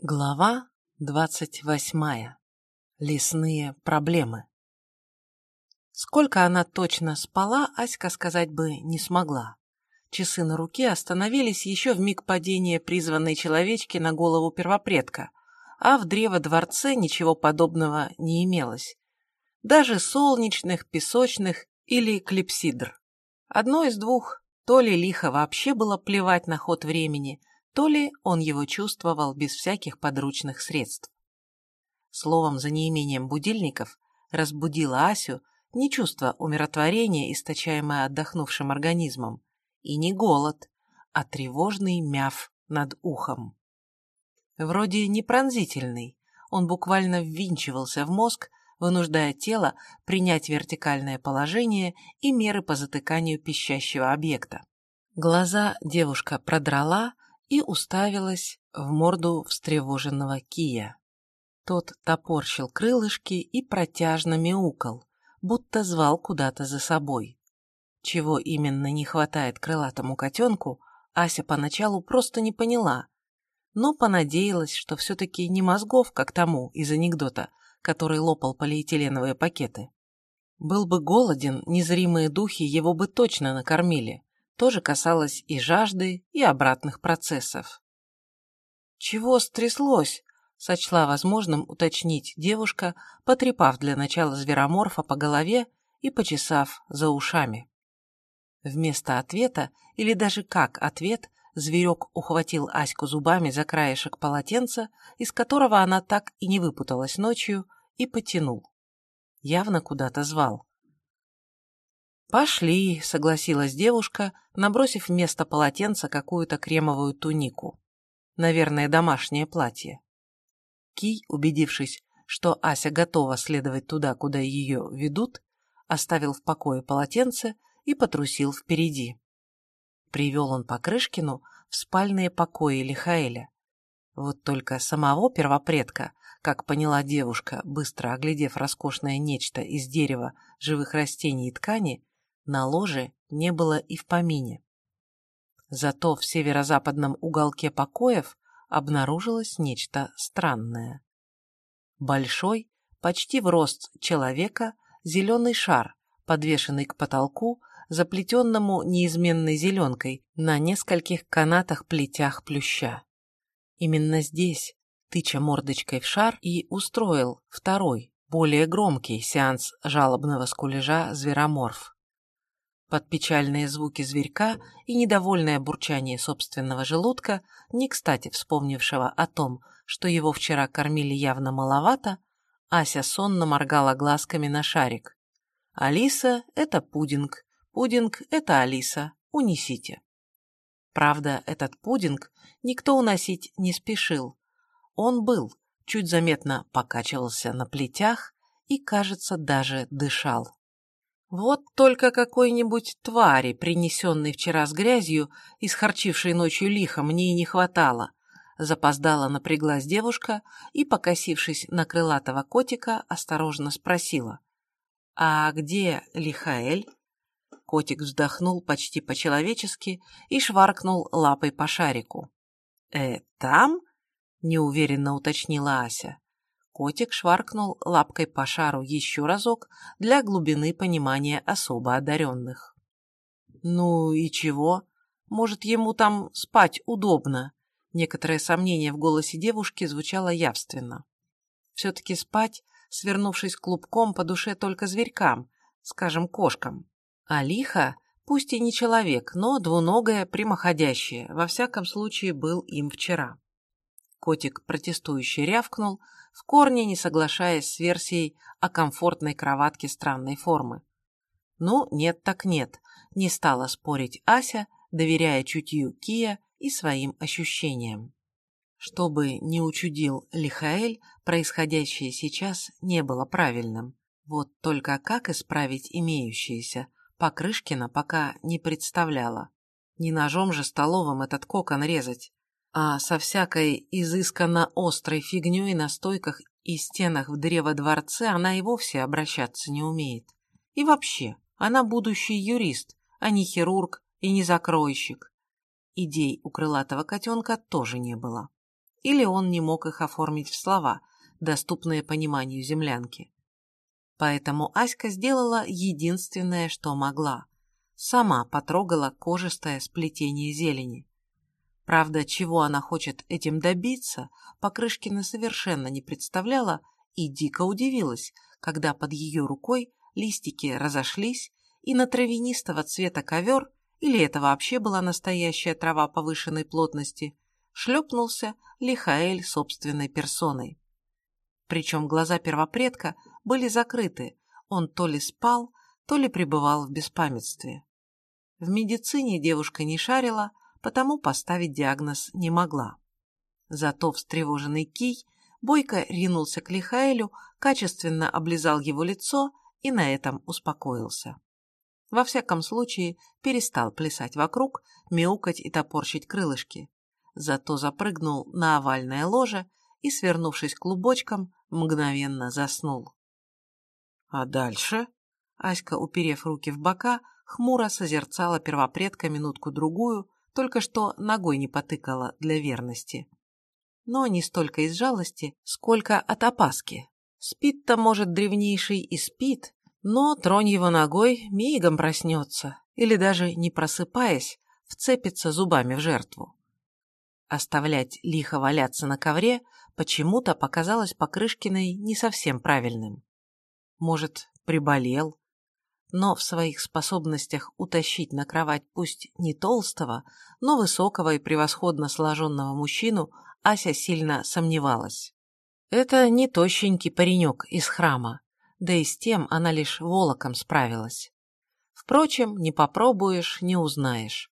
Глава двадцать восьмая. Лесные проблемы. Сколько она точно спала, Аська сказать бы не смогла. Часы на руке остановились еще в миг падения призванной человечки на голову первопредка, а в древо-дворце ничего подобного не имелось. Даже солнечных, песочных или клипсидр. Одно из двух, то ли лихо вообще было плевать на ход времени, то ли он его чувствовал без всяких подручных средств. Словом, за неимением будильников разбудила Асю не чувство умиротворения, источаемое отдохнувшим организмом, и не голод, а тревожный мяв над ухом. Вроде не пронзительный, он буквально ввинчивался в мозг, вынуждая тело принять вертикальное положение и меры по затыканию пищащего объекта. Глаза девушка продрала, и уставилась в морду встревоженного Кия. Тот топорщил крылышки и протяжно мяукал, будто звал куда-то за собой. Чего именно не хватает крылатому котенку, Ася поначалу просто не поняла, но понадеялась, что все-таки не мозгов, как тому из анекдота, который лопал полиэтиленовые пакеты. Был бы голоден, незримые духи его бы точно накормили тоже касалось и жажды, и обратных процессов. «Чего стряслось?» — сочла возможным уточнить девушка, потрепав для начала звероморфа по голове и почесав за ушами. Вместо ответа, или даже как ответ, зверек ухватил Аську зубами за краешек полотенца, из которого она так и не выпуталась ночью, и потянул. Явно куда-то звал. «Пошли», — согласилась девушка, набросив вместо полотенца какую-то кремовую тунику. Наверное, домашнее платье. Кий, убедившись, что Ася готова следовать туда, куда ее ведут, оставил в покое полотенце и потрусил впереди. Привел он Покрышкину в спальные покои Лихаэля. Вот только самого первопредка, как поняла девушка, быстро оглядев роскошное нечто из дерева, живых растений и ткани, на ложе не было и в помине. Зато в северо-западном уголке покоев обнаружилось нечто странное. Большой, почти в рост человека, зеленый шар, подвешенный к потолку, заплетенному неизменной зеленкой на нескольких канатах-плетях плюща. Именно здесь, тыча мордочкой в шар, и устроил второй, более громкий сеанс жалобного скулежа звероморф. Под печальные звуки зверька и недовольное бурчание собственного желудка, не кстати вспомнившего о том, что его вчера кормили явно маловато, Ася сонно моргала глазками на шарик. «Алиса — это пудинг, пудинг — это Алиса, унесите». Правда, этот пудинг никто уносить не спешил. Он был, чуть заметно покачивался на плетях и, кажется, даже дышал. Вот только какой-нибудь твари, принесенной вчера с грязью и схорчившей ночью лихо, мне и не хватало. Запоздала напряглась девушка и, покосившись на крылатого котика, осторожно спросила. «А где Лихаэль?» Котик вздохнул почти по-человечески и шваркнул лапой по шарику. «Э, там?» — неуверенно уточнила Ася. Котик шваркнул лапкой по шару еще разок для глубины понимания особо одаренных. «Ну и чего? Может, ему там спать удобно?» Некоторое сомнение в голосе девушки звучало явственно. Все-таки спать, свернувшись клубком по душе только зверькам, скажем, кошкам. А лиха, пусть и не человек, но двуногое, прямоходящее, во всяком случае был им вчера. Котик протестующе рявкнул, в корне не соглашаясь с версией о комфортной кроватке странной формы. Ну, нет так нет, не стала спорить Ася, доверяя чутью Кия и своим ощущениям. Что бы ни учудил Лихаэль, происходящее сейчас не было правильным. Вот только как исправить имеющееся, Покрышкина пока не представляла. Не ножом же столовым этот кокон резать а со всякой изысканно острой фигней на стойках и стенах в древо-дворце она и вовсе обращаться не умеет. И вообще, она будущий юрист, а не хирург и не закройщик. Идей у крылатого котенка тоже не было. или он не мог их оформить в слова, доступные пониманию землянки. Поэтому Аська сделала единственное, что могла. Сама потрогала кожистое сплетение зелени. Правда, чего она хочет этим добиться, Покрышкина совершенно не представляла и дико удивилась, когда под ее рукой листики разошлись, и на травянистого цвета ковер, или это вообще была настоящая трава повышенной плотности, шлепнулся Лихаэль собственной персоной. Причем глаза первопредка были закрыты, он то ли спал, то ли пребывал в беспамятстве. В медицине девушка не шарила, потому поставить диагноз не могла. Зато встревоженный Кий бойко ринулся к Лихаэлю, качественно облизал его лицо и на этом успокоился. Во всяком случае, перестал плясать вокруг, мяукать и топорщить крылышки. Зато запрыгнул на овальное ложе и, свернувшись клубочком, мгновенно заснул. А дальше? Аська, уперев руки в бока, хмуро созерцала первопредка минутку-другую, только что ногой не потыкала для верности. Но не столько из жалости, сколько от опаски. Спит-то, может, древнейший и спит, но тронь его ногой, мигом проснется, или даже не просыпаясь, вцепится зубами в жертву. Оставлять лихо валяться на ковре почему-то показалось Покрышкиной не совсем правильным. Может, приболел, но в своих способностях утащить на кровать пусть не толстого, но высокого и превосходно сложенного мужчину Ася сильно сомневалась. Это не тощенький паренек из храма, да и с тем она лишь волоком справилась. Впрочем, не попробуешь, не узнаешь.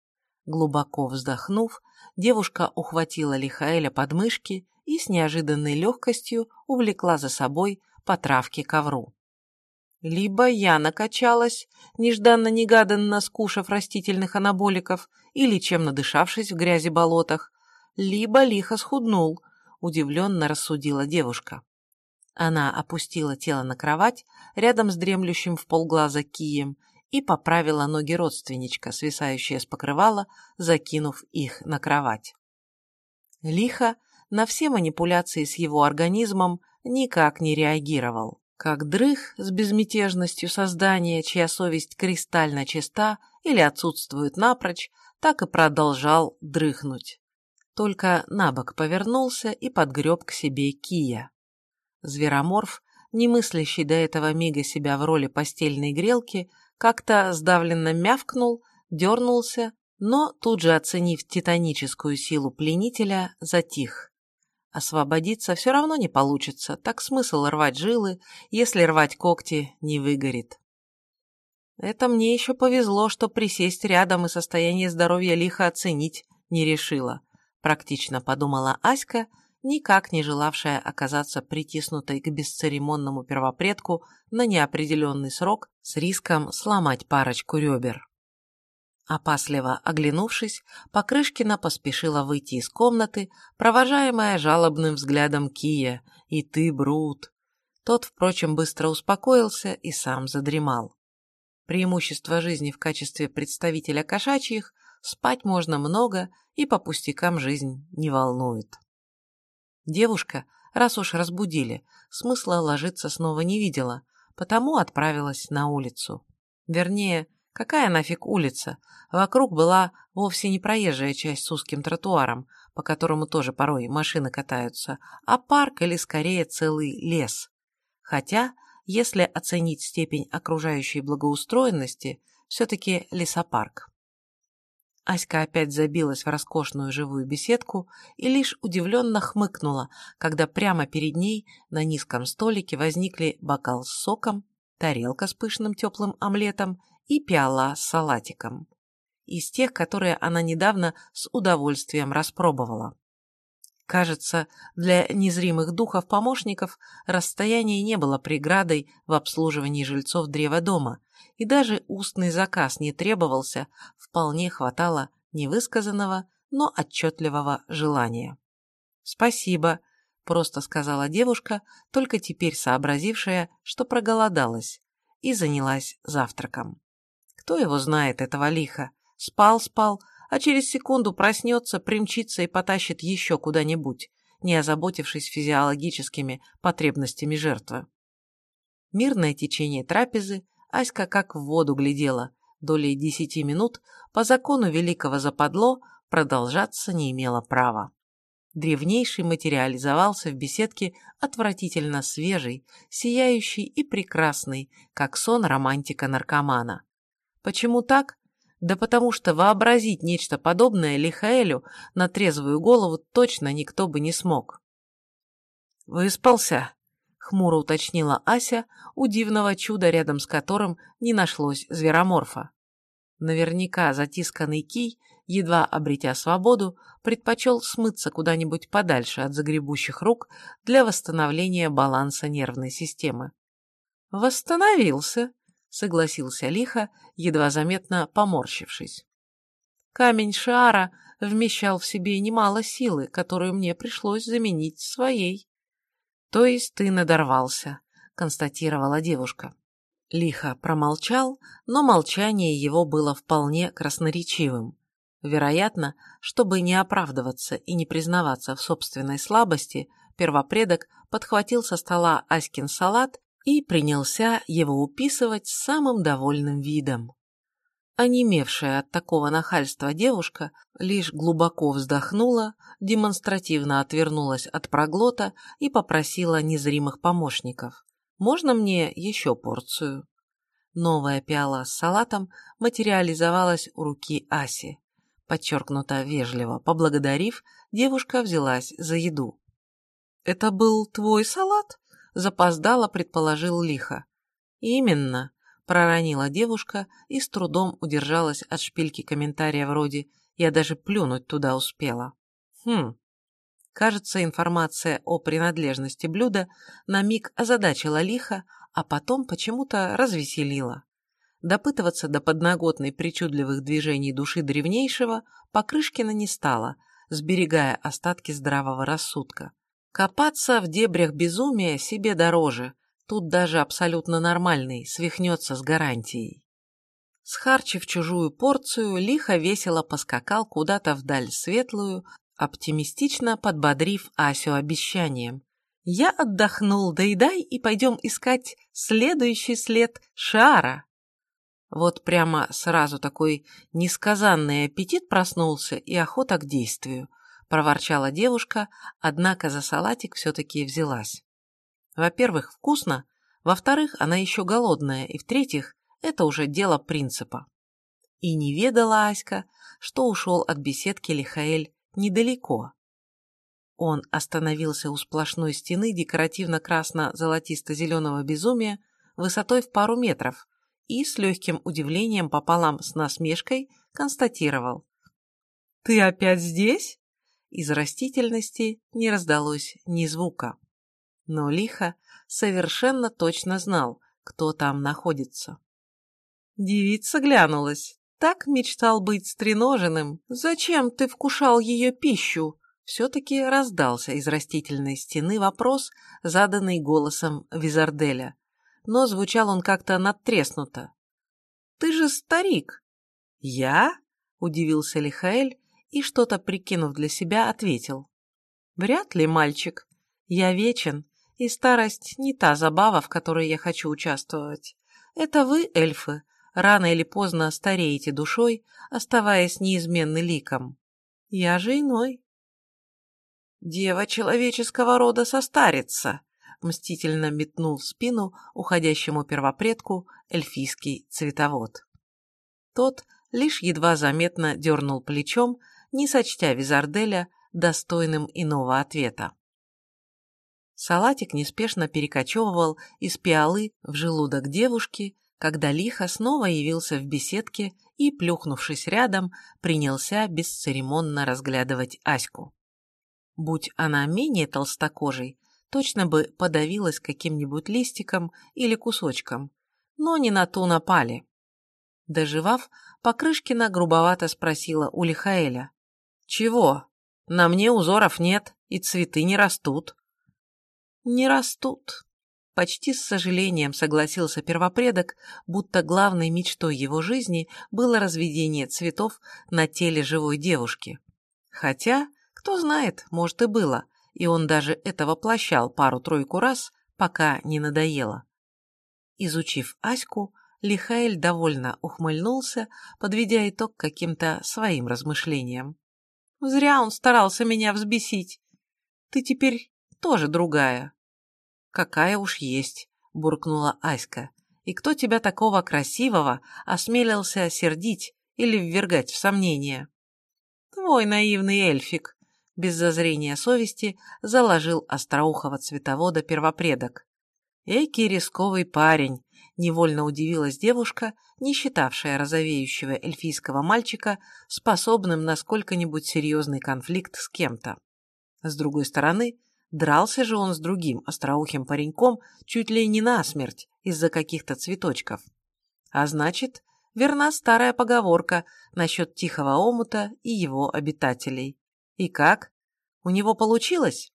Глубоко вздохнув, девушка ухватила Лихаэля под мышки и с неожиданной легкостью увлекла за собой по травке ковру. Либо я накачалась, нежданно-негаданно скушав растительных анаболиков или чем надышавшись в грязи болотах, либо лихо схуднул, удивленно рассудила девушка. Она опустила тело на кровать рядом с дремлющим в полглаза кием и поправила ноги родственничка, свисающие с покрывала, закинув их на кровать. Лихо на все манипуляции с его организмом никак не реагировал. Как дрых с безмятежностью создания, чья совесть кристально чиста или отсутствует напрочь, так и продолжал дрыхнуть. Только набок повернулся и подгреб к себе Кия. Звероморф, не мыслящий до этого мига себя в роли постельной грелки, как-то сдавленно мявкнул, дернулся, но тут же, оценив титаническую силу пленителя, затих. Освободиться все равно не получится, так смысл рвать жилы, если рвать когти не выгорит. Это мне еще повезло, что присесть рядом и состояние здоровья лихо оценить не решила, практично подумала Аська, никак не желавшая оказаться притиснутой к бесцеремонному первопредку на неопределенный срок с риском сломать парочку ребер. Опасливо оглянувшись, Покрышкина поспешила выйти из комнаты, провожаемая жалобным взглядом Кия. «И ты, Брут!» Тот, впрочем, быстро успокоился и сам задремал. Преимущество жизни в качестве представителя кошачьих – спать можно много и по пустякам жизнь не волнует. Девушка, раз уж разбудили, смысла ложиться снова не видела, потому отправилась на улицу. Вернее, Какая нафиг улица? Вокруг была вовсе не проезжая часть с узким тротуаром, по которому тоже порой машины катаются, а парк или скорее целый лес. Хотя, если оценить степень окружающей благоустроенности, все-таки лесопарк. Аська опять забилась в роскошную живую беседку и лишь удивленно хмыкнула, когда прямо перед ней на низком столике возникли бокал с соком, тарелка с пышным теплым омлетом и пиала с салатиком. Из тех, которые она недавно с удовольствием распробовала. Кажется, для незримых духов-помощников расстояние не было преградой в обслуживании жильцов древа дома, и даже устный заказ не требовался, вполне хватало невысказанного, но отчетливого желания. «Спасибо», — просто сказала девушка, только теперь сообразившая, что проголодалась, и занялась завтраком. Кто его знает, этого лиха? Спал-спал, а через секунду проснется, примчится и потащит еще куда-нибудь. не озаботившись физиологическими потребностями жертвы. Мирное течение трапезы Аська как в воду глядела, долей десяти минут по закону великого западло продолжаться не имело права. Древнейший материализовался в беседке отвратительно свежий, сияющий и прекрасный, как сон романтика-наркомана. Почему так? Да потому что вообразить нечто подобное Лихаэлю на трезвую голову точно никто бы не смог. «Выспался?» — хмуро уточнила Ася, у дивного чуда, рядом с которым не нашлось звероморфа. Наверняка затисканный кий, едва обретя свободу, предпочел смыться куда-нибудь подальше от загребущих рук для восстановления баланса нервной системы. «Восстановился», — согласился лихо, едва заметно поморщившись. «Камень Шара вмещал в себе немало силы, которую мне пришлось заменить своей». «То есть ты надорвался», — констатировала девушка. Лихо промолчал, но молчание его было вполне красноречивым. Вероятно, чтобы не оправдываться и не признаваться в собственной слабости, первопредок подхватил со стола Аськин салат и принялся его уписывать с самым довольным видом. Онемевшая от такого нахальства девушка лишь глубоко вздохнула, демонстративно отвернулась от проглота и попросила незримых помощников. «Можно мне еще порцию?» Новая пиала с салатом материализовалась у руки Аси. Подчеркнуто вежливо поблагодарив, девушка взялась за еду. «Это был твой салат?» запоздало предположил лихо. «Именно», — проронила девушка и с трудом удержалась от шпильки комментария вроде «я даже плюнуть туда успела». Хм. Кажется, информация о принадлежности блюда на миг озадачила лихо, а потом почему-то развеселила. Допытываться до подноготной причудливых движений души древнейшего Покрышкина не стала, сберегая остатки здравого рассудка. Копаться в дебрях безумия себе дороже, тут даже абсолютно нормальный, свихнется с гарантией. Схарчив чужую порцию, лихо весело поскакал куда-то вдаль светлую, оптимистично подбодрив Асю обещанием. «Я отдохнул, доедай и пойдем искать следующий след шара». Вот прямо сразу такой несказанный аппетит проснулся и охота к действию проворчала девушка, однако за салатик все-таки взялась. Во-первых, вкусно, во-вторых, она еще голодная, и в-третьих, это уже дело принципа. И не ведала Аська, что ушел от беседки Лихаэль недалеко. Он остановился у сплошной стены декоративно-красно-золотисто-зеленого безумия высотой в пару метров и с легким удивлением пополам с насмешкой констатировал. «Ты опять здесь?» Из растительности не раздалось ни звука. Но Лиха совершенно точно знал, кто там находится. Девица глянулась. Так мечтал быть стреноженным. Зачем ты вкушал ее пищу? Все-таки раздался из растительной стены вопрос, заданный голосом Визарделя. Но звучал он как-то надтреснуто. «Ты же старик!» «Я?» — удивился Лихаэль и, что-то прикинув для себя, ответил. «Вряд ли, мальчик. Я вечен, и старость не та забава, в которой я хочу участвовать. Это вы, эльфы, рано или поздно стареете душой, оставаясь неизменны ликом. Я же иной». «Дева человеческого рода состарится», — мстительно метнул в спину уходящему первопредку эльфийский цветовод. Тот лишь едва заметно дернул плечом, не сочтя Визарделя достойным иного ответа. Салатик неспешно перекочевывал из пиалы в желудок девушки, когда лихо снова явился в беседке и, плюхнувшись рядом, принялся бесцеремонно разглядывать Аську. Будь она менее толстокожей, точно бы подавилась каким-нибудь листиком или кусочком, но не на ту напали. Доживав, Покрышкина грубовато спросила у Лихаэля. «Чего? На мне узоров нет, и цветы не растут». «Не растут», — почти с сожалением согласился первопредок, будто главной мечтой его жизни было разведение цветов на теле живой девушки. Хотя, кто знает, может и было, и он даже это воплощал пару-тройку раз, пока не надоело. Изучив Аську, Лихаэль довольно ухмыльнулся, подведя итог каким-то своим размышлениям. «Зря он старался меня взбесить. Ты теперь тоже другая». «Какая уж есть», — буркнула Аська. «И кто тебя такого красивого осмелился сердить или ввергать в сомнение?» «Твой наивный эльфик», — без зазрения совести заложил остроухого цветовода первопредок. «Эки рисковый парень», — невольно удивилась девушка, не считавшая розовеющего эльфийского мальчика способным на сколько-нибудь серьезный конфликт с кем-то. С другой стороны, дрался же он с другим остроухим пареньком чуть ли не насмерть из-за каких-то цветочков. А значит, верна старая поговорка насчет тихого омута и его обитателей. И как? У него получилось?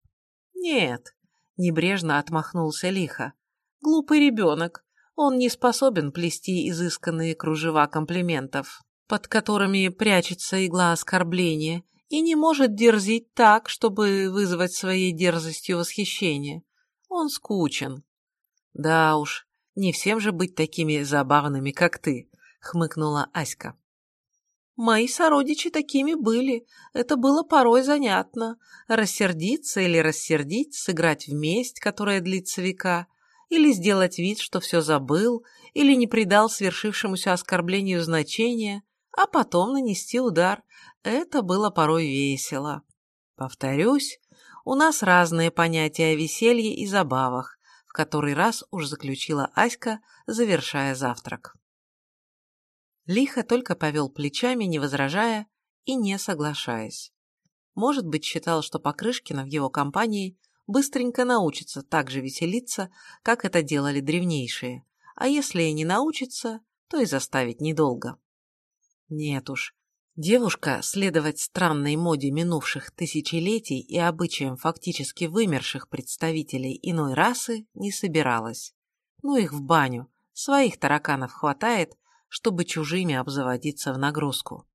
Нет, небрежно отмахнулся лихо. Глупый ребенок. Он не способен плести изысканные кружева комплиментов, под которыми прячется игла оскорбления, и не может дерзить так, чтобы вызвать своей дерзостью восхищение. Он скучен. Да уж, не всем же быть такими забавными, как ты, хмыкнула Аська. Мои сородичи такими были. Это было порой занятно. Рассердиться или рассердить, сыграть в месть, которая длится века, или сделать вид, что все забыл, или не придал свершившемуся оскорблению значения, а потом нанести удар. Это было порой весело. Повторюсь, у нас разные понятия о веселье и забавах, в который раз уж заключила Аська, завершая завтрак. Лихо только повел плечами, не возражая и не соглашаясь. Может быть, считал, что Покрышкина в его компании быстренько научится так же веселиться, как это делали древнейшие, а если и не научится, то и заставить недолго. Нет уж, девушка следовать странной моде минувших тысячелетий и обычаям фактически вымерших представителей иной расы не собиралась. Ну их в баню, своих тараканов хватает, чтобы чужими обзаводиться в нагрузку.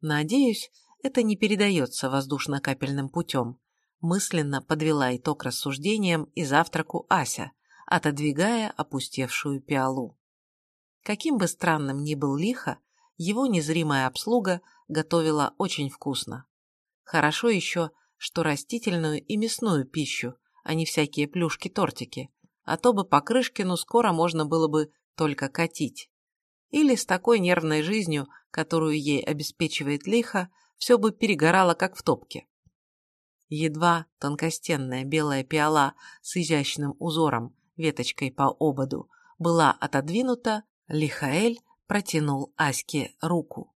Надеюсь, это не передается воздушно-капельным путем. Мысленно подвела итог рассуждениям и завтраку Ася, отодвигая опустевшую пиалу. Каким бы странным ни был лихо, его незримая обслуга готовила очень вкусно. Хорошо еще, что растительную и мясную пищу, а не всякие плюшки-тортики, а то бы по Крышкину скоро можно было бы только катить или с такой нервной жизнью, которую ей обеспечивает лихо, все бы перегорало, как в топке. Едва тонкостенная белая пиала с изящным узором, веточкой по ободу, была отодвинута, Лихаэль протянул Аське руку.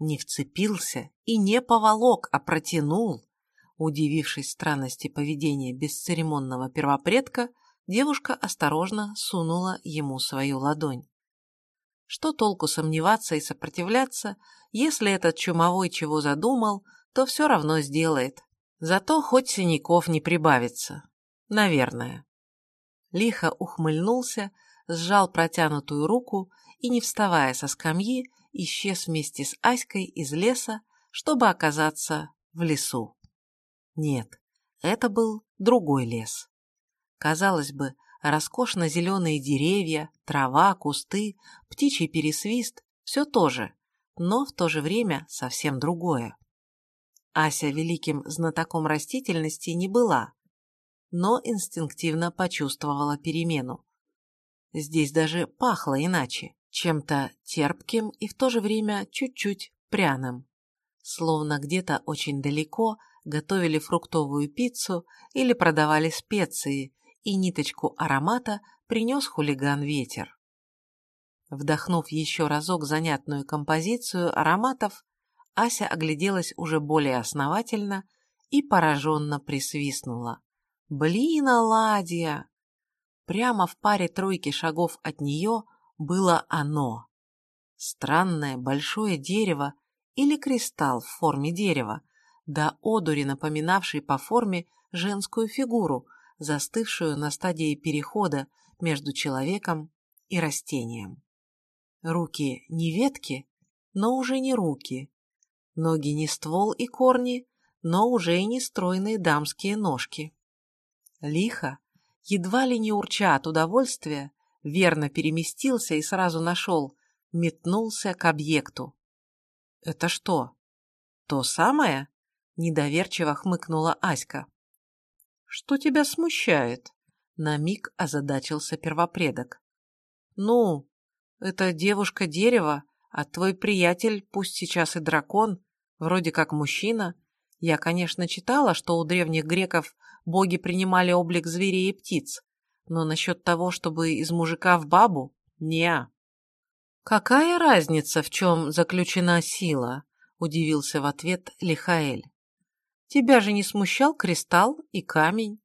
Не вцепился и не поволок, а протянул. Удивившись странности поведения бесцеремонного первопредка, девушка осторожно сунула ему свою ладонь. Что толку сомневаться и сопротивляться, если этот чумовой чего задумал, то все равно сделает. Зато хоть синяков не прибавится. Наверное. Лихо ухмыльнулся, сжал протянутую руку и, не вставая со скамьи, исчез вместе с Аськой из леса, чтобы оказаться в лесу. Нет, это был другой лес. Казалось бы, роскошно зеленые деревья, трава, кусты, птичий пересвист – все то же, но в то же время совсем другое. Ася великим знатоком растительности не была, но инстинктивно почувствовала перемену. Здесь даже пахло иначе, чем-то терпким и в то же время чуть-чуть пряным. Словно где-то очень далеко готовили фруктовую пиццу или продавали специи, и ниточку аромата принес хулиган-ветер. Вдохнув еще разок занятную композицию ароматов, Ася огляделась уже более основательно и пораженно присвистнула. «Блин, оладья!» Прямо в паре тройки шагов от нее было оно. Странное большое дерево или кристалл в форме дерева, да одури напоминавший по форме женскую фигуру, застывшую на стадии перехода между человеком и растением. Руки не ветки, но уже не руки. Ноги не ствол и корни, но уже и не стройные дамские ножки. Лихо, едва ли не урча от удовольствия, верно переместился и сразу нашел, метнулся к объекту. «Это что, то самое?» — недоверчиво хмыкнула Аська. «Что тебя смущает?» — на миг озадачился первопредок. «Ну, это девушка-дерево, а твой приятель, пусть сейчас и дракон, вроде как мужчина. Я, конечно, читала, что у древних греков боги принимали облик зверей и птиц, но насчет того, чтобы из мужика в бабу, не. «Какая разница, в чем заключена сила?» – удивился в ответ Лихаэль. «Тебя же не смущал кристалл и камень?»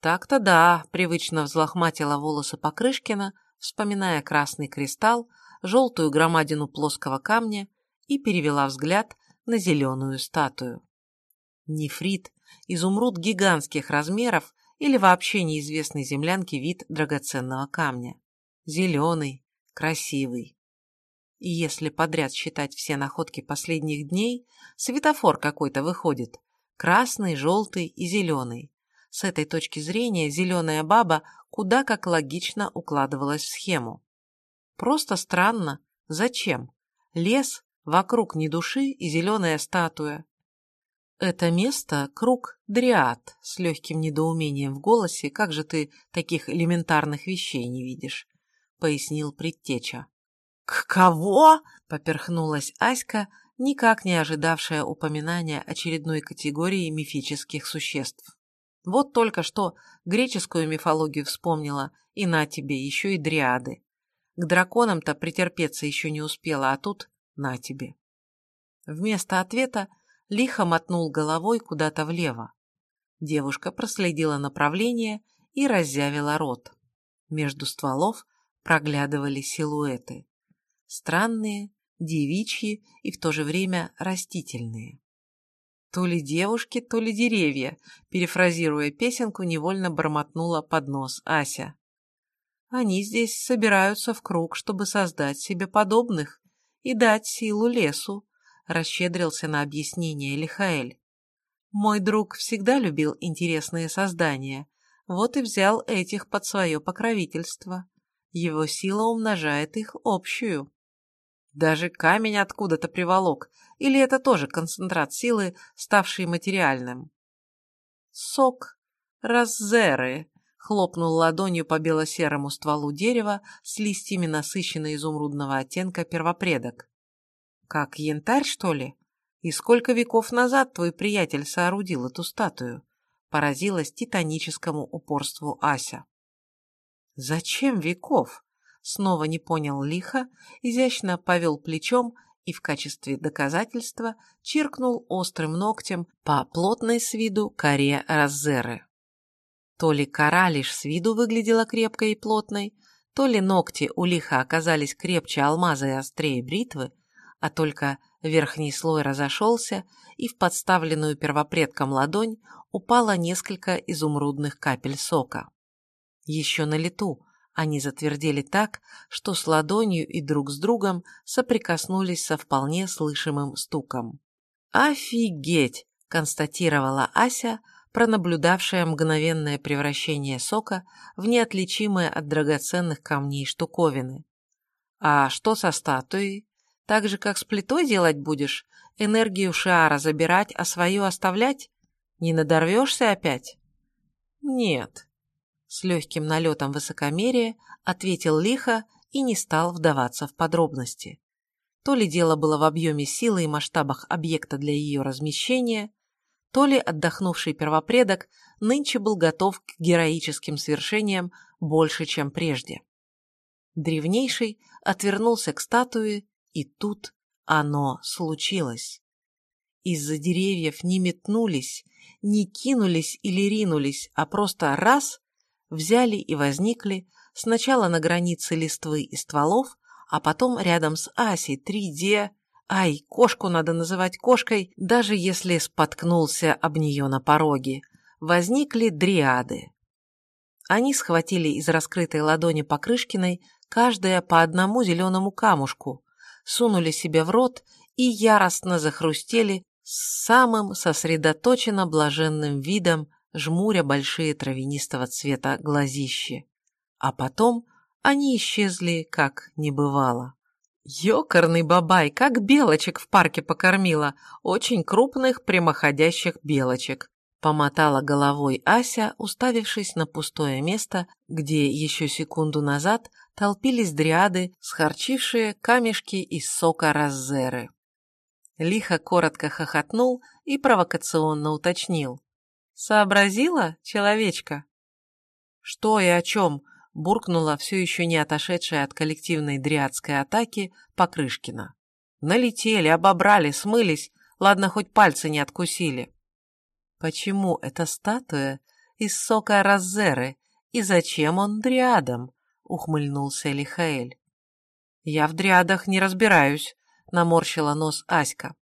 «Так-то да», – привычно взлохматила волосы Покрышкина, вспоминая красный кристалл, желтую громадину плоского камня и перевела взгляд на зеленую статую. Нефрит, изумруд гигантских размеров или вообще неизвестной землянке вид драгоценного камня. Зеленый, красивый. И если подряд считать все находки последних дней, светофор какой-то выходит. Красный, желтый и зеленый. С этой точки зрения зеленая баба куда как логично укладывалась в схему. Просто странно. Зачем? Лес, вокруг ни души и зеленая статуя. Это место — круг Дриад, с легким недоумением в голосе, как же ты таких элементарных вещей не видишь, — пояснил предтеча. «К кого?» — поперхнулась Аська, никак не ожидавшая упоминания очередной категории мифических существ. Вот только что греческую мифологию вспомнила, и на тебе, еще и дриады. К драконам-то претерпеться еще не успела, а тут на тебе. Вместо ответа лихо мотнул головой куда-то влево. Девушка проследила направление и разъявила рот. Между стволов проглядывали силуэты. Странные, девичьи и в то же время растительные. То ли девушки, то ли деревья, перефразируя песенку, невольно бормотнула под нос Ася. Они здесь собираются в круг, чтобы создать себе подобных и дать силу лесу, расщедрился на объяснение Лихаэль. Мой друг всегда любил интересные создания, вот и взял этих под свое покровительство. Его сила умножает их общую. Даже камень откуда-то приволок, или это тоже концентрат силы, ставший материальным? Сок Раззеры хлопнул ладонью по бело-серому стволу дерева с листьями насыщенно изумрудного оттенка первопредок. Как янтарь, что ли? И сколько веков назад твой приятель соорудил эту статую? Поразилась титаническому упорству Ася. Зачем веков? Снова не понял лихо, изящно повел плечом и в качестве доказательства чиркнул острым ногтем по плотной с виду коре Розеры. То ли кора лишь с виду выглядела крепкой и плотной, то ли ногти у лиха оказались крепче алмаза и острее бритвы, а только верхний слой разошелся, и в подставленную первопредком ладонь упало несколько изумрудных капель сока. Еще на лету они затвердели так, что с ладонью и друг с другом соприкоснулись со вполне слышимым стуком. «Офигеть!» – констатировала Ася, пронаблюдавшая мгновенное превращение сока в неотличимые от драгоценных камней штуковины. «А что со статуей?» Так же, как с плитой делать будешь? Энергию шара забирать, а свою оставлять? Не надорвешься опять? Нет. С легким налетом высокомерия ответил лихо и не стал вдаваться в подробности. То ли дело было в объеме силы и масштабах объекта для ее размещения, то ли отдохнувший первопредок нынче был готов к героическим свершениям больше, чем прежде. Древнейший отвернулся к статуе и тут оно случилось. Из-за деревьев не метнулись, не кинулись или ринулись, а просто раз взяли и возникли сначала на границе листвы и стволов, а потом рядом с Асей 3D. Ай, кошку надо называть кошкой, даже если споткнулся об нее на пороге. Возникли дриады. Они схватили из раскрытой ладони Покрышкиной каждая по одному зеленому камушку, сунули себе в рот и яростно захрустели с самым сосредоточенно блаженным видом, жмуря большие травянистого цвета глазищи. А потом они исчезли, как не бывало. Ёкарный бабай, как белочек в парке покормила, очень крупных прямоходящих белочек. Помотала головой Ася, уставившись на пустое место, где еще секунду назад толпились дриады, схарчившие камешки из сока раззеры. Лихо коротко хохотнул и провокационно уточнил. «Сообразила, человечка?» «Что и о чем?» – буркнула все еще не отошедшая от коллективной дриадской атаки Покрышкина. «Налетели, обобрали, смылись, ладно, хоть пальцы не откусили». «Почему эта статуя из сока Розеры, и зачем он дриадам?» – ухмыльнулся Лихаэль. «Я в дриадах не разбираюсь», наморщила нос Аська.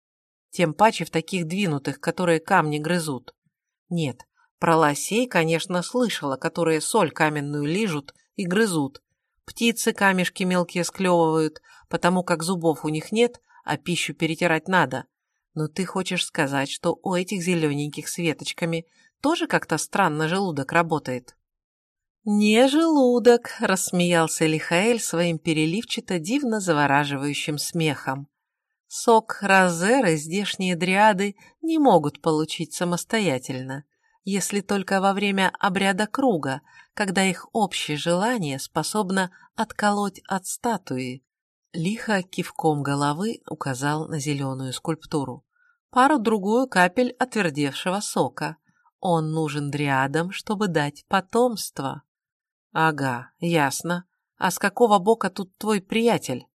Тем паче в таких двинутых, которые камни грызут. Нет, про лосей, конечно, слышала, которые соль каменную лижут и грызут. Птицы камешки мелкие склевывают, потому как зубов у них нет, а пищу перетирать надо. Но ты хочешь сказать, что у этих зелененьких с веточками тоже как-то странно желудок работает? «Не желудок», — рассмеялся Лихаэль своим переливчато дивно завораживающим смехом. Сок Розеры здешние дриады не могут получить самостоятельно, если только во время обряда круга, когда их общее желание способно отколоть от статуи. Лихо кивком головы указал на зеленую скульптуру. Пару-другую капель отвердевшего сока. Он нужен дриадам, чтобы дать потомство. Ага, ясно. А с какого бока тут твой приятель?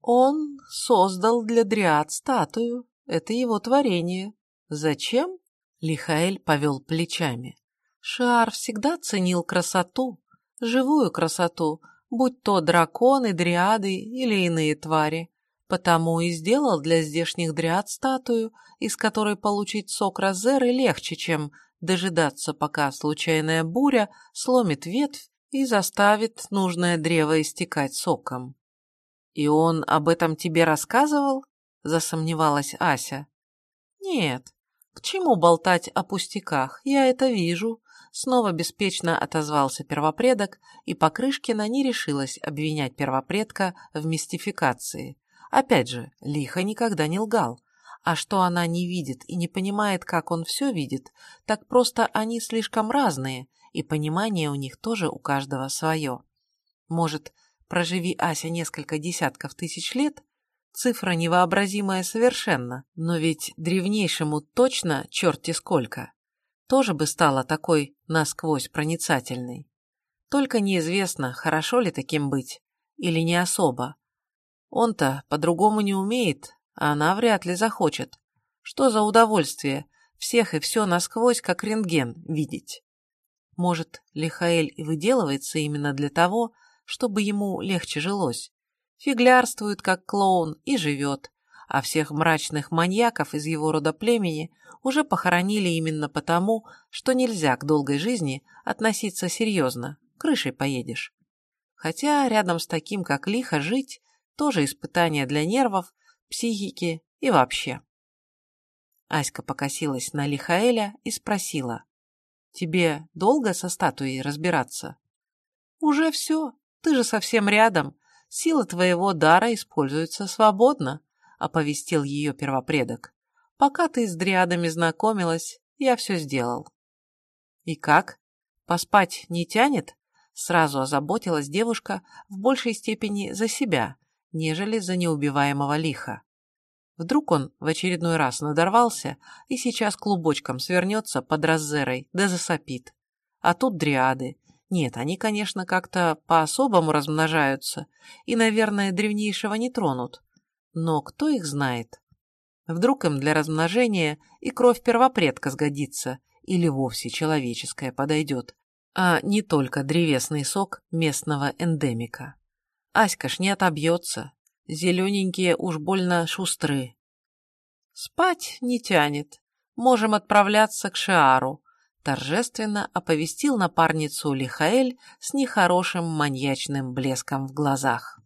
Он создал для дриад статую. Это его творение. Зачем? Лихаэль повел плечами. Шар всегда ценил красоту, живую красоту, будь то драконы, дриады или иные твари. Потому и сделал для здешних дриад статую, из которой получить сок Розеры легче, чем дожидаться, пока случайная буря сломит ветвь и заставит нужное древо истекать соком. «И он об этом тебе рассказывал?» – засомневалась Ася. «Нет. К чему болтать о пустяках? Я это вижу», – снова беспечно отозвался первопредок, и Покрышкина не решилась обвинять первопредка в мистификации. Опять же, Лиха никогда не лгал. А что она не видит и не понимает, как он все видит, так просто они слишком разные, и понимание у них тоже у каждого свое. Может, Проживи Ася несколько десятков тысяч лет, цифра невообразимая совершенно, но ведь древнейшему точно черти сколько, тоже бы стала такой насквозь проницательной. Только неизвестно, хорошо ли таким быть, или не особо. Он-то по-другому не умеет, а она вряд ли захочет. Что за удовольствие всех и все насквозь, как рентген, видеть? Может, Лихаэль и выделывается именно для того, чтобы ему легче жилось. Фиглярствует, как клоун, и живет, а всех мрачных маньяков из его рода племени уже похоронили именно потому, что нельзя к долгой жизни относиться серьезно, крышей поедешь. Хотя рядом с таким, как лихо, жить тоже испытание для нервов, психики и вообще. Аська покосилась на Лихаэля и спросила, «Тебе долго со статуей разбираться?» «Уже все. Ты же совсем рядом. Сила твоего дара используется свободно, оповестил ее первопредок. Пока ты с дриадами знакомилась, я все сделал. И как? Поспать не тянет? Сразу озаботилась девушка в большей степени за себя, нежели за неубиваемого лиха. Вдруг он в очередной раз надорвался и сейчас клубочком свернется под раззерой, да засопит. А тут дриады, нет, они, конечно, как-то по-особому размножаются и, наверное, древнейшего не тронут. Но кто их знает? Вдруг им для размножения и кровь первопредка сгодится, или вовсе человеческая подойдет, а не только древесный сок местного эндемика. Аська ж не отобьется, зелененькие уж больно шустры. Спать не тянет, можем отправляться к Шиару, торжественно оповестил напарницу Лихаэль с нехорошим маньячным блеском в глазах.